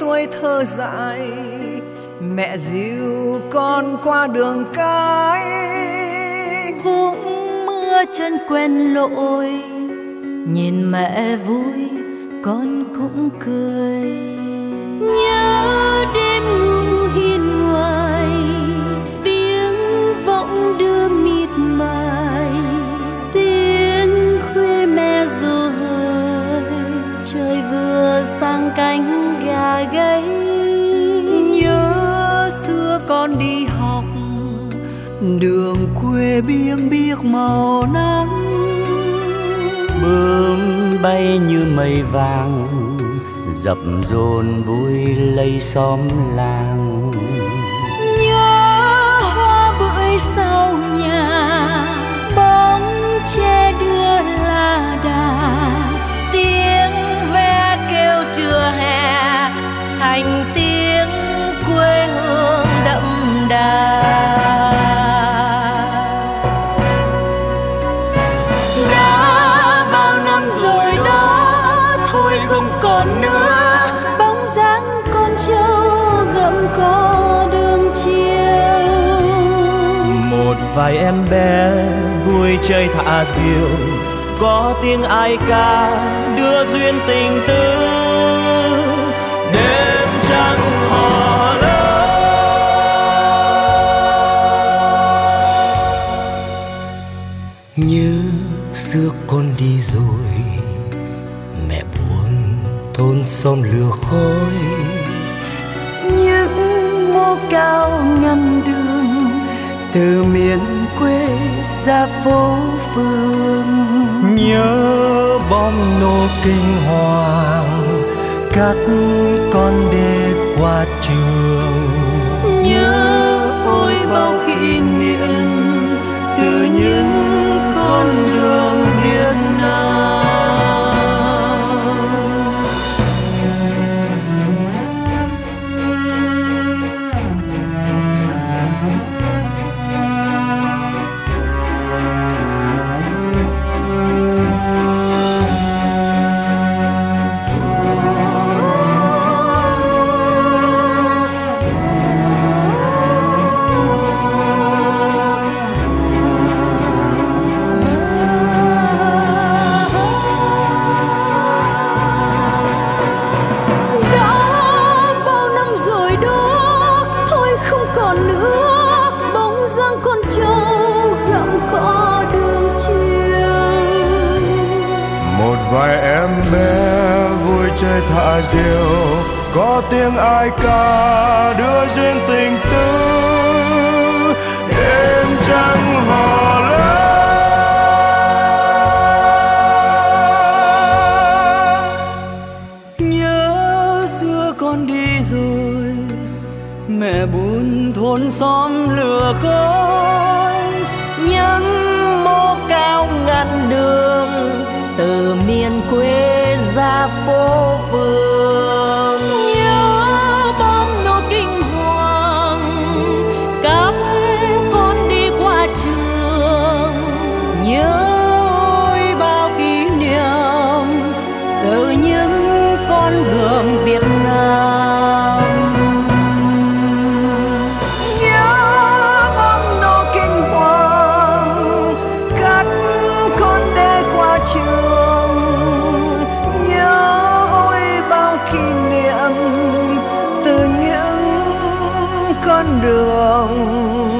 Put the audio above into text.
tuổi thơ dại, mẹ dìu con qua đường cái. Vũng mưa chân quen lội nhìn mẹ vui, con cũng cười. Nhớ cánh gà gáy. Nhớ xưa con đi học đường quê biếng biếc màu nắng. Bướm bay như mây vàng dập dồn vui lây xóm làng cỏ đường chiều. Một vài em bé vui chơi thả diều có tiếng ai ca đưa duyên tình tư đêm trăng hò lớn. Nhớ xưa con đi rồi mẹ buồn thôn xóm lửa khói cao ngăn đường từ miền quê ra phố phường. Nhớ bom nô kinh hoàng các con đê qua trường. Nhớ ôi bao kỷ niệm thả diều, có tiếng ai ca đưa duyên tình tư em chẳng hò lên. Nhớ xưa con đi rồi, mẹ buồn thôn xóm lửa khói nhắn mô cao ngăn đường, từ miền quê ra phố 生